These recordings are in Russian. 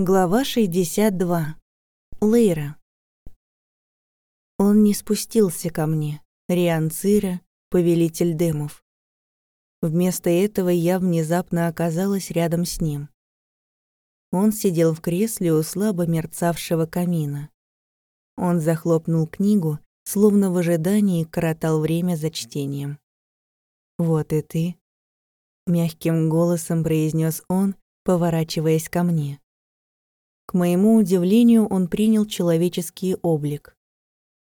Глава 62. Лейра. Он не спустился ко мне, Риан Цира, повелитель демов. Вместо этого я внезапно оказалась рядом с ним. Он сидел в кресле у слабо мерцавшего камина. Он захлопнул книгу, словно в ожидании коротал время за чтением. «Вот и ты», — мягким голосом произнес он, поворачиваясь ко мне. К моему удивлению, он принял человеческий облик.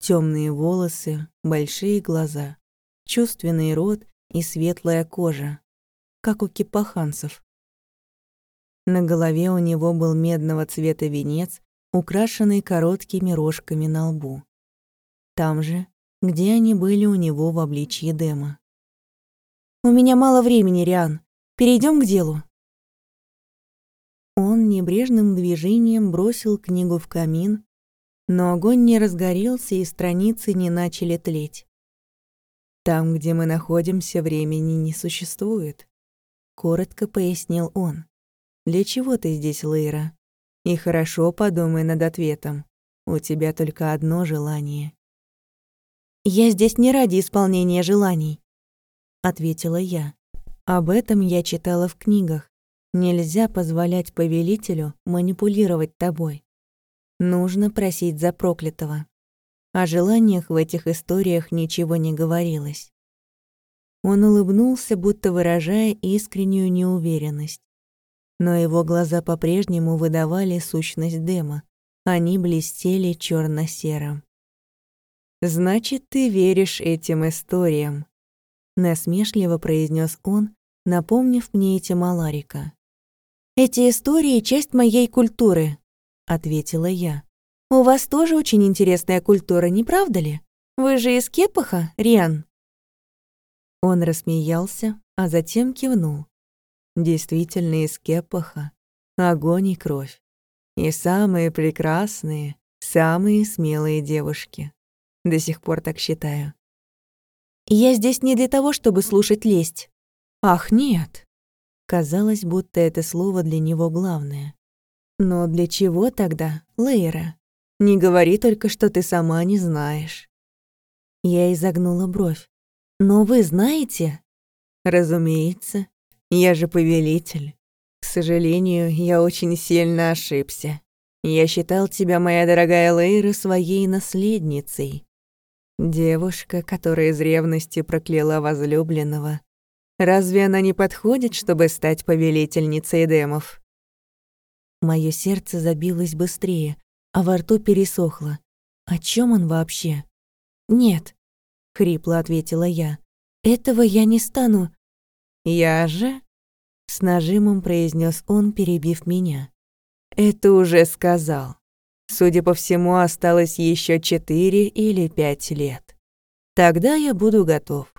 Темные волосы, большие глаза, чувственный рот и светлая кожа, как у кипаханцев. На голове у него был медного цвета венец, украшенный короткими рожками на лбу. Там же, где они были у него в обличье Дема. «У меня мало времени, Риан. Перейдем к делу». Он небрежным движением бросил книгу в камин, но огонь не разгорелся и страницы не начали тлеть. «Там, где мы находимся, времени не существует», — коротко пояснил он. «Для чего ты здесь, Лейра? И хорошо подумай над ответом. У тебя только одно желание». «Я здесь не ради исполнения желаний», — ответила я. Об этом я читала в книгах. Нельзя позволять повелителю манипулировать тобой. Нужно просить за проклятого. О желаниях в этих историях ничего не говорилось. Он улыбнулся, будто выражая искреннюю неуверенность. Но его глаза по-прежнему выдавали сущность Дема. Они блестели черно серым «Значит, ты веришь этим историям», — насмешливо произнес он, напомнив мне эти Маларика. «Эти истории — часть моей культуры», — ответила я. «У вас тоже очень интересная культура, не правда ли? Вы же из Кепаха, Риан?» Он рассмеялся, а затем кивнул. Действительно из Кепаха. Огонь и кровь. И самые прекрасные, самые смелые девушки. До сих пор так считаю. «Я здесь не для того, чтобы слушать лесть». «Ах, нет!» Казалось, будто это слово для него главное. Но для чего тогда, Лейра? Не говори только, что ты сама не знаешь. Я изогнула бровь. Но вы знаете? Разумеется. Я же повелитель. К сожалению, я очень сильно ошибся. Я считал тебя, моя дорогая Лейра, своей наследницей. Девушка, которая из ревности прокляла возлюбленного, Разве она не подходит, чтобы стать повелительницей демов? Моё сердце забилось быстрее, а во рту пересохло. О чем он вообще? Нет, хрипло ответила я. Этого я не стану. Я же? С нажимом произнес он, перебив меня. Это уже сказал. Судя по всему, осталось еще четыре или пять лет. Тогда я буду готов.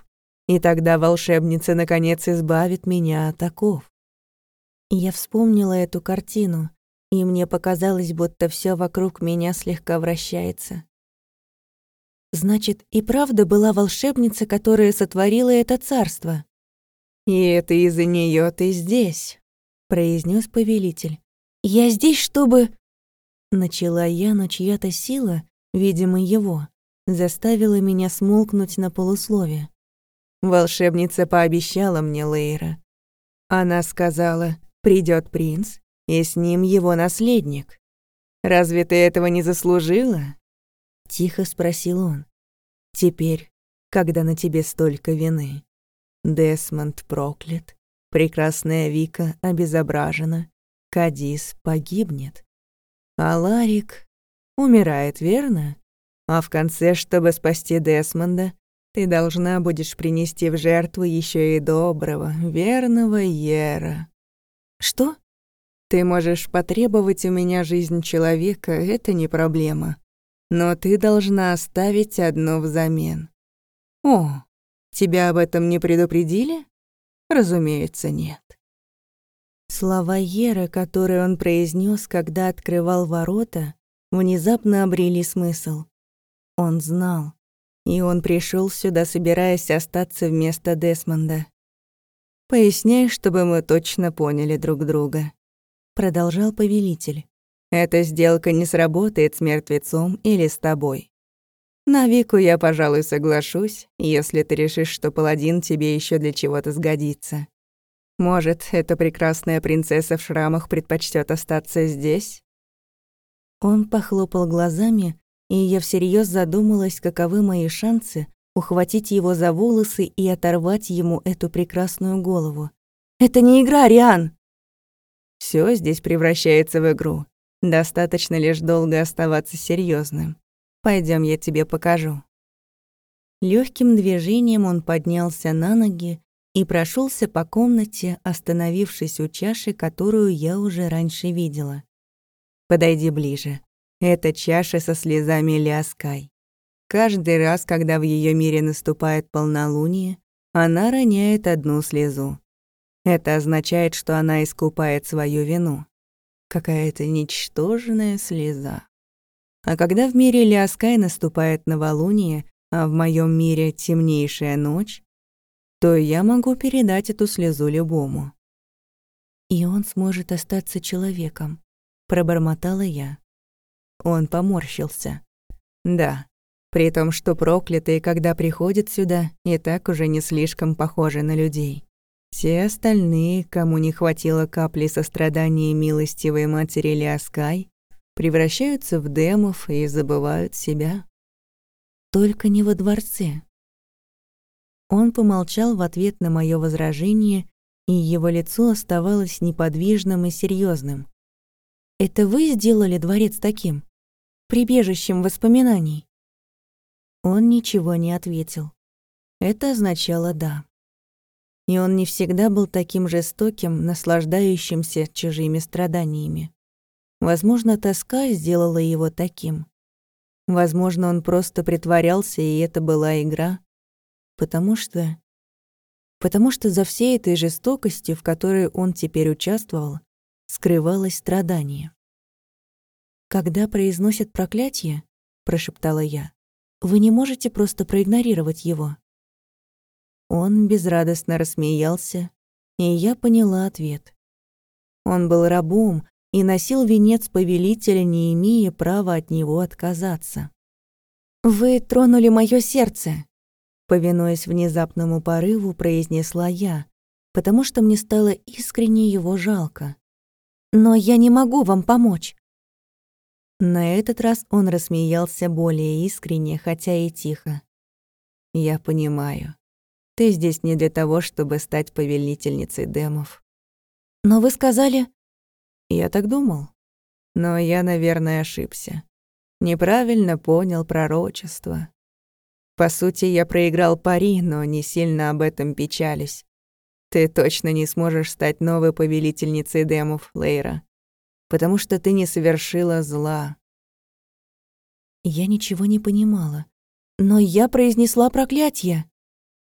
И тогда волшебница наконец избавит меня от оков. Я вспомнила эту картину, и мне показалось, будто все вокруг меня слегка вращается. Значит, и правда была волшебница, которая сотворила это царство. «И это из-за нее ты здесь», — произнес повелитель. «Я здесь, чтобы...» Начала я, но чья-то сила, видимо, его, заставила меня смолкнуть на полусловие. Волшебница пообещала мне Лейра. Она сказала, придет принц, и с ним его наследник. Разве ты этого не заслужила? Тихо спросил он. Теперь, когда на тебе столько вины. Десмонд проклят, прекрасная Вика обезображена, Кадис погибнет. А Ларик умирает, верно? А в конце, чтобы спасти Десмонда, ты должна будешь принести в жертву еще и доброго, верного Ера. Что? Ты можешь потребовать у меня жизнь человека, это не проблема. Но ты должна оставить одно взамен. О, тебя об этом не предупредили? Разумеется, нет. Слова Ера, которые он произнес, когда открывал ворота, внезапно обрели смысл. Он знал. И он пришел сюда, собираясь остаться вместо Десмонда. Поясняй, чтобы мы точно поняли друг друга. продолжал повелитель. «Эта сделка не сработает с мертвецом или с тобой. На Вику я, пожалуй, соглашусь, если ты решишь, что паладин тебе еще для чего-то сгодится. Может, эта прекрасная принцесса в шрамах предпочтет остаться здесь?» Он похлопал глазами, и я всерьез задумалась, каковы мои шансы ухватить его за волосы и оторвать ему эту прекрасную голову. «Это не игра, Риан!» Все здесь превращается в игру. Достаточно лишь долго оставаться серьезным. Пойдем, я тебе покажу. Легким движением он поднялся на ноги и прошелся по комнате, остановившись у чаши, которую я уже раньше видела. «Подойди ближе. Это чаша со слезами Ляскай. Каждый раз, когда в ее мире наступает полнолуние, она роняет одну слезу. Это означает, что она искупает свою вину. Какая-то ничтожная слеза. А когда в мире Ляскай наступает новолуние, а в моем мире темнейшая ночь, то я могу передать эту слезу любому. И он сможет остаться человеком, пробормотала я. Он поморщился. Да, при том, что проклятые, когда приходят сюда, и так уже не слишком похожи на людей. Все остальные, кому не хватило капли сострадания милостивой матери Лиаскай, превращаются в демов и забывают себя. Только не во дворце. Он помолчал в ответ на мое возражение, и его лицо оставалось неподвижным и серьезным. «Это вы сделали дворец таким? Прибежищем воспоминаний?» Он ничего не ответил. Это означало «да». И он не всегда был таким жестоким, наслаждающимся чужими страданиями. Возможно, тоска сделала его таким. Возможно, он просто притворялся, и это была игра. Потому что... Потому что за всей этой жестокостью, в которой он теперь участвовал, скрывалось страдание. «Когда произносят проклятие, — прошептала я, — вы не можете просто проигнорировать его. Он безрадостно рассмеялся, и я поняла ответ. Он был рабом и носил венец повелителя, не имея права от него отказаться. «Вы тронули моё сердце», — повинуясь внезапному порыву, произнесла я, потому что мне стало искренне его жалко. «Но я не могу вам помочь». На этот раз он рассмеялся более искренне, хотя и тихо. «Я понимаю. Ты здесь не для того, чтобы стать повелительницей демов. Но вы сказали... Я так думал. Но я, наверное, ошибся. Неправильно понял пророчество. По сути, я проиграл пари, но не сильно об этом печалюсь. Ты точно не сможешь стать новой повелительницей демов, Лейра. Потому что ты не совершила зла. Я ничего не понимала. Но я произнесла проклятие.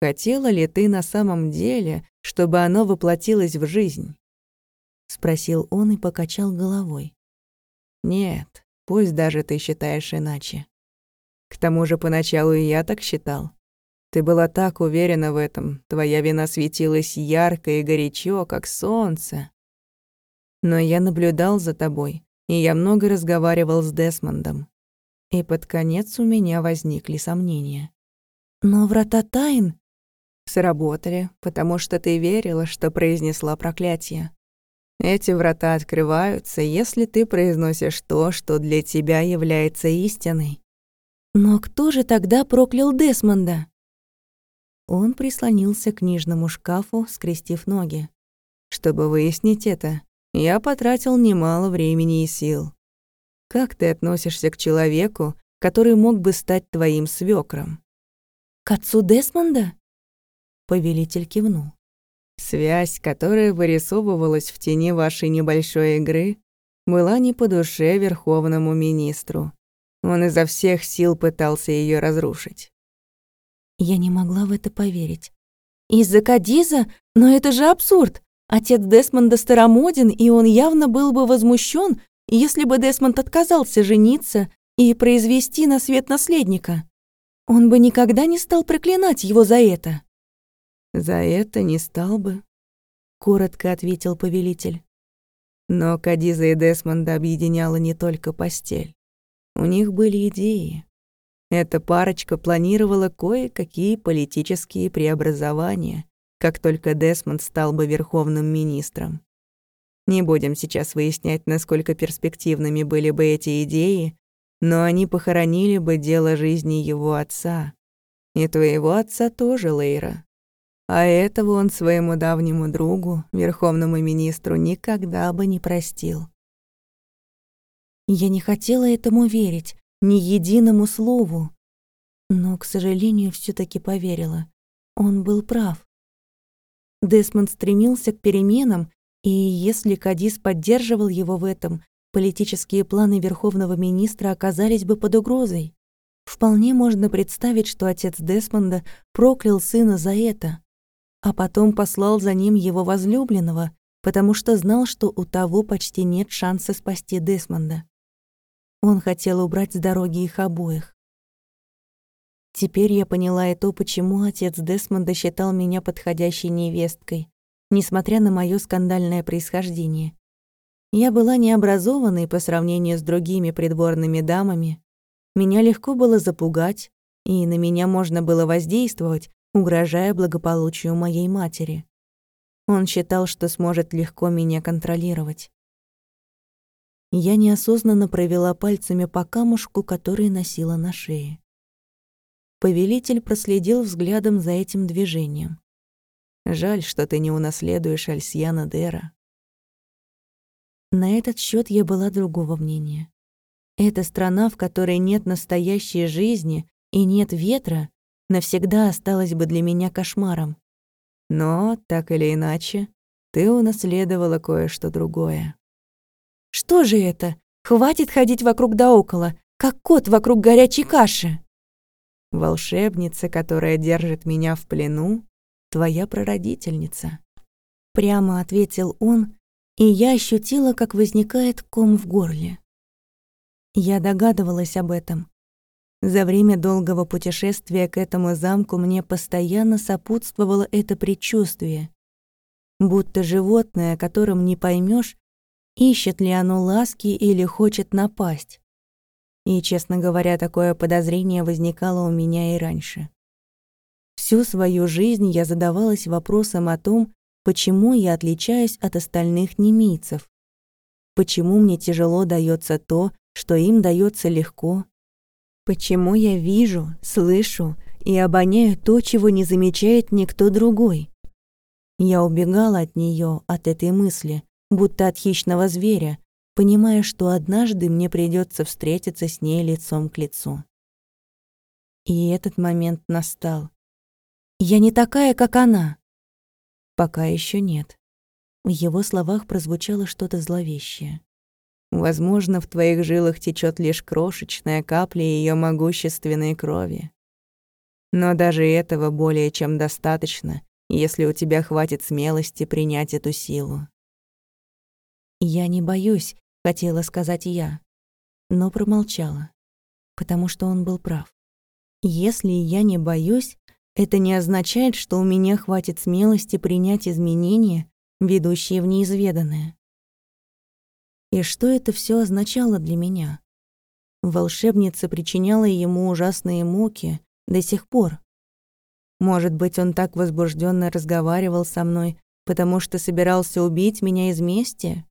Хотела ли ты на самом деле, чтобы оно воплотилось в жизнь? Спросил он и покачал головой. Нет, пусть даже ты считаешь иначе. К тому же поначалу и я так считал. Ты была так уверена в этом, твоя вина светилась ярко и горячо, как солнце. Но я наблюдал за тобой, и я много разговаривал с Десмондом. И под конец у меня возникли сомнения. Но врата тайн сработали, потому что ты верила, что произнесла проклятие. Эти врата открываются, если ты произносишь то, что для тебя является истиной. Но кто же тогда проклял Десмонда? Он прислонился к книжному шкафу, скрестив ноги. Чтобы выяснить это, я потратил немало времени и сил. Как ты относишься к человеку, который мог бы стать твоим свекром? К отцу Десмонда? Повелитель кивнул. Связь, которая вырисовывалась в тени вашей небольшой игры, была не по душе верховному министру. Он изо всех сил пытался ее разрушить. Я не могла в это поверить. Из-за Кадиза? Но это же абсурд! Отец Десмонда старомоден, и он явно был бы возмущен, если бы Десмонд отказался жениться и произвести на свет наследника. Он бы никогда не стал проклинать его за это. «За это не стал бы», — коротко ответил повелитель. Но Кадиза и Десмонда объединяла не только постель. У них были идеи. Эта парочка планировала кое-какие политические преобразования, как только Десмонд стал бы верховным министром. Не будем сейчас выяснять, насколько перспективными были бы эти идеи, но они похоронили бы дело жизни его отца. И твоего отца тоже, Лейра. А этого он своему давнему другу, верховному министру, никогда бы не простил. Я не хотела этому верить, ни единому слову. Но, к сожалению, все таки поверила. Он был прав. Десмонд стремился к переменам, и если Кадис поддерживал его в этом, политические планы верховного министра оказались бы под угрозой. Вполне можно представить, что отец Десмонда проклял сына за это, а потом послал за ним его возлюбленного, потому что знал, что у того почти нет шанса спасти Десмонда. Он хотел убрать с дороги их обоих. Теперь я поняла и то, почему отец Десмонда считал меня подходящей невесткой, несмотря на моё скандальное происхождение. Я была необразованной по сравнению с другими придворными дамами. Меня легко было запугать, и на меня можно было воздействовать, угрожая благополучию моей матери. Он считал, что сможет легко меня контролировать. Я неосознанно провела пальцами по камушку, который носила на шее. Повелитель проследил взглядом за этим движением. Жаль, что ты не унаследуешь Альсьяна Дера. На этот счет я была другого мнения. Эта страна, в которой нет настоящей жизни и нет ветра, навсегда осталась бы для меня кошмаром. Но, так или иначе, ты унаследовала кое-что другое. Что же это? Хватит ходить вокруг да около, как кот вокруг горячей каши. Волшебница, которая держит меня в плену, твоя прародительница. Прямо ответил он, и я ощутила, как возникает ком в горле. Я догадывалась об этом. За время долгого путешествия к этому замку мне постоянно сопутствовало это предчувствие. Будто животное, которым не поймешь, ищет ли оно ласки или хочет напасть. И, честно говоря, такое подозрение возникало у меня и раньше. Всю свою жизнь я задавалась вопросом о том, Почему я отличаюсь от остальных немийцев? Почему мне тяжело дается то, что им дается легко? Почему я вижу, слышу и обоняю то, чего не замечает никто другой? Я убегала от нее, от этой мысли, будто от хищного зверя, понимая, что однажды мне придется встретиться с ней лицом к лицу. И этот момент настал. Я не такая, как она. Пока еще нет. В его словах прозвучало что-то зловещее. Возможно, в твоих жилах течет лишь крошечная капля ее могущественной крови. Но даже этого более чем достаточно, если у тебя хватит смелости принять эту силу. «Я не боюсь», — хотела сказать я, но промолчала, потому что он был прав. Если я не боюсь, это не означает, что у меня хватит смелости принять изменения, ведущие в неизведанное. И что это все означало для меня? Волшебница причиняла ему ужасные муки до сих пор. Может быть, он так возбужденно разговаривал со мной, потому что собирался убить меня из мести?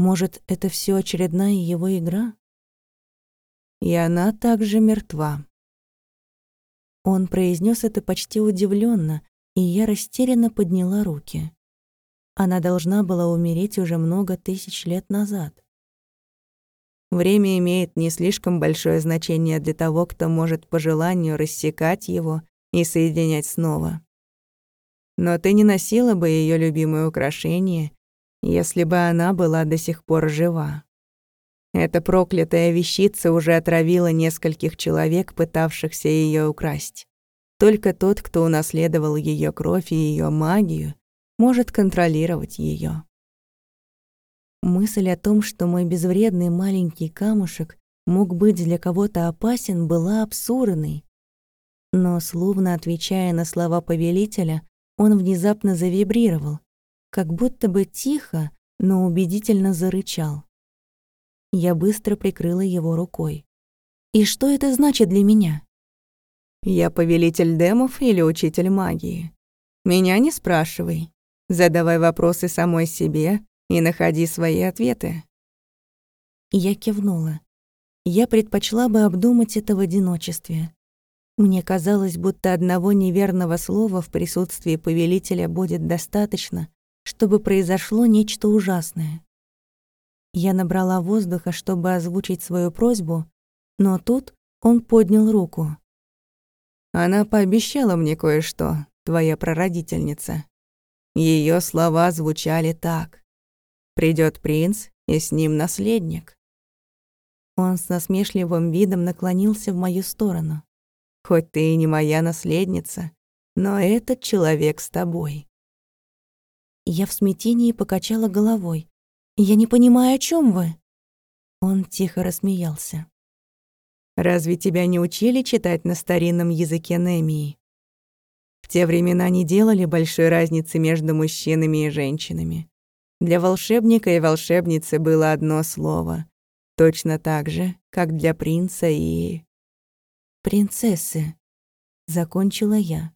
Может, это все очередная его игра? И она также мертва. Он произнес это почти удивленно, и я растерянно подняла руки. Она должна была умереть уже много тысяч лет назад. Время имеет не слишком большое значение для того, кто может по желанию рассекать его и соединять снова. Но ты не носила бы ее любимое украшение, если бы она была до сих пор жива. Эта проклятая вещица уже отравила нескольких человек, пытавшихся ее украсть. Только тот, кто унаследовал ее кровь и ее магию, может контролировать ее. Мысль о том, что мой безвредный маленький камушек мог быть для кого-то опасен, была абсурдной. Но, словно отвечая на слова повелителя, он внезапно завибрировал, как будто бы тихо, но убедительно зарычал. Я быстро прикрыла его рукой. «И что это значит для меня?» «Я повелитель демов или учитель магии. Меня не спрашивай. Задавай вопросы самой себе и находи свои ответы». Я кивнула. Я предпочла бы обдумать это в одиночестве. Мне казалось, будто одного неверного слова в присутствии повелителя будет достаточно, чтобы произошло нечто ужасное. Я набрала воздуха, чтобы озвучить свою просьбу, но тут он поднял руку. «Она пообещала мне кое-что, твоя прародительница. Ее слова звучали так. Придет принц, и с ним наследник». Он с насмешливым видом наклонился в мою сторону. «Хоть ты и не моя наследница, но этот человек с тобой». Я в смятении покачала головой. «Я не понимаю, о чем вы?» Он тихо рассмеялся. «Разве тебя не учили читать на старинном языке Немии? В те времена не делали большой разницы между мужчинами и женщинами. Для волшебника и волшебницы было одно слово, точно так же, как для принца и... «Принцессы», — закончила я.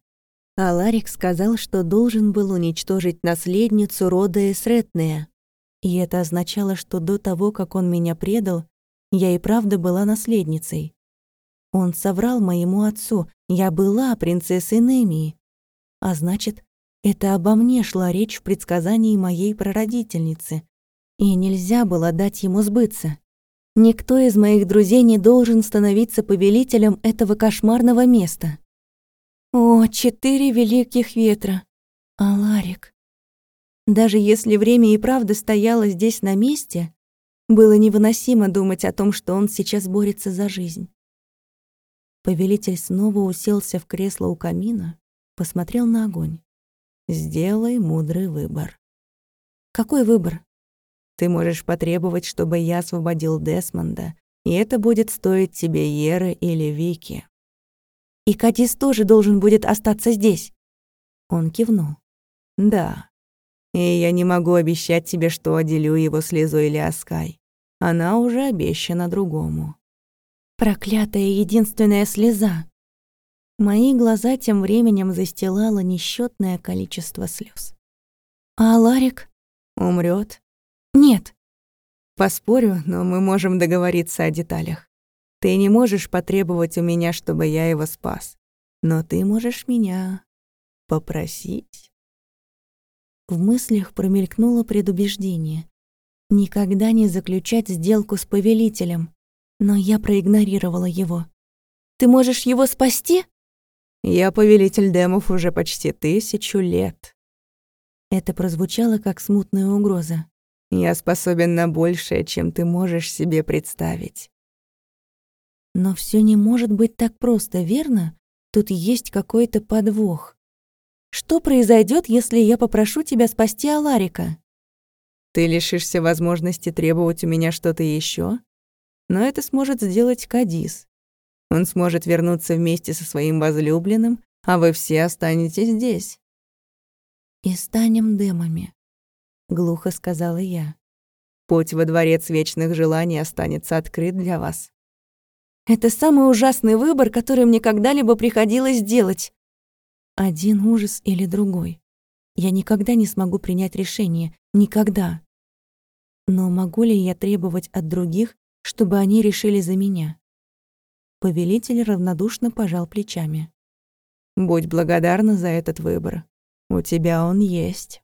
А Ларик сказал, что должен был уничтожить наследницу рода Эсретнея. И это означало, что до того, как он меня предал, я и правда была наследницей. Он соврал моему отцу, я была принцессой Немии. А значит, это обо мне шла речь в предсказании моей прародительницы. И нельзя было дать ему сбыться. Никто из моих друзей не должен становиться повелителем этого кошмарного места. О, четыре великих ветра! Аларик! Даже если время и правда стояло здесь на месте, было невыносимо думать о том, что он сейчас борется за жизнь. Повелитель снова уселся в кресло у камина, посмотрел на огонь. «Сделай мудрый выбор». «Какой выбор?» «Ты можешь потребовать, чтобы я освободил Десмонда, и это будет стоить тебе Еры или Вики. И Катис тоже должен будет остаться здесь. Он кивнул. Да. И я не могу обещать тебе, что отделю его слезу или Аскай. Она уже обещана другому. Проклятая единственная слеза. Мои глаза тем временем застилало несчетное количество слез. А Ларик умрет? Нет. Поспорю, но мы можем договориться о деталях. Ты не можешь потребовать у меня, чтобы я его спас. Но ты можешь меня попросить. В мыслях промелькнуло предубеждение. Никогда не заключать сделку с повелителем. Но я проигнорировала его. «Ты можешь его спасти?» «Я повелитель демов уже почти тысячу лет». Это прозвучало как смутная угроза. «Я способен на большее, чем ты можешь себе представить. Но все не может быть так просто, верно? Тут есть какой-то подвох. Что произойдет, если я попрошу тебя спасти Аларика? Ты лишишься возможности требовать у меня что-то еще, но это сможет сделать Кадис. Он сможет вернуться вместе со своим возлюбленным, а вы все останетесь здесь. «И станем демами», — глухо сказала я. «Путь во дворец вечных желаний останется открыт для вас. Это самый ужасный выбор, который мне когда-либо приходилось делать. Один ужас или другой. Я никогда не смогу принять решение. Никогда. Но могу ли я требовать от других, чтобы они решили за меня? Повелитель равнодушно пожал плечами. «Будь благодарна за этот выбор. У тебя он есть».